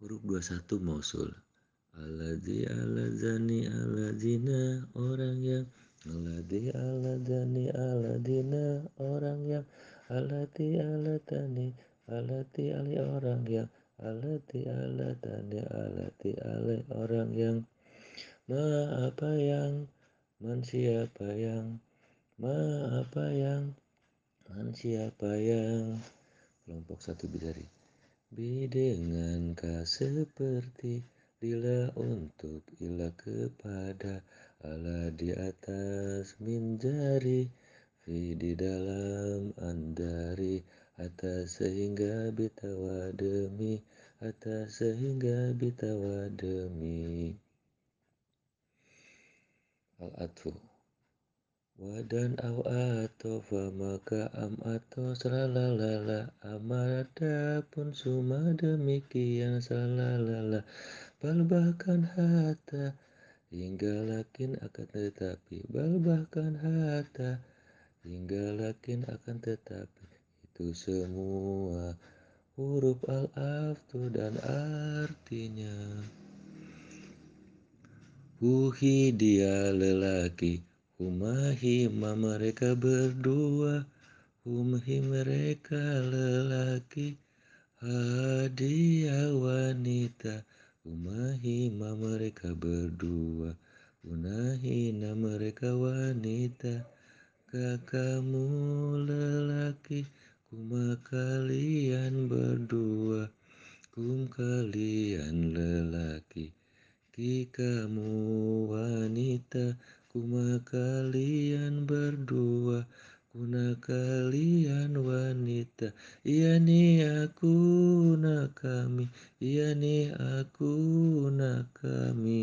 Huruf 21 mausul. Alladzi aladzani aladzina orang yang Alladzi aladzani aladina orang yang Alati alatani alati ali orang yang Alati alatani alati ali orang yang Ma apa yang Man siapa yang Ma apa yang Man siapa yang Kelompok satu bidari Bi dengan ka seperti lila untuk ila kepada ala di atas min jari fi di dalam andari atas sehingga bitawa demi atas sehingga bitawa demi. Al atfu Wadan au atofa maka am atau salalala amada pun suma demikian salalala bal bahkan hatta hingga lakin akan tetapi. Bal bahkan hatta hingga lakin akan tetapi. Itu semua huruf al-aftu dan artinya. Huhi dia lelaki Humahima mereka berdua Humhi mereka lelaki Hadiah wanita. Humahima mereka berdua Unahina mereka wanita. Kakamu lelaki Kuma kalian berdua Kum kalian lelaki. Ki kamu wanita Kuma kalian berdua Kuna kalian wanita. Iya nih aku nak kami Iya nih aku nak kami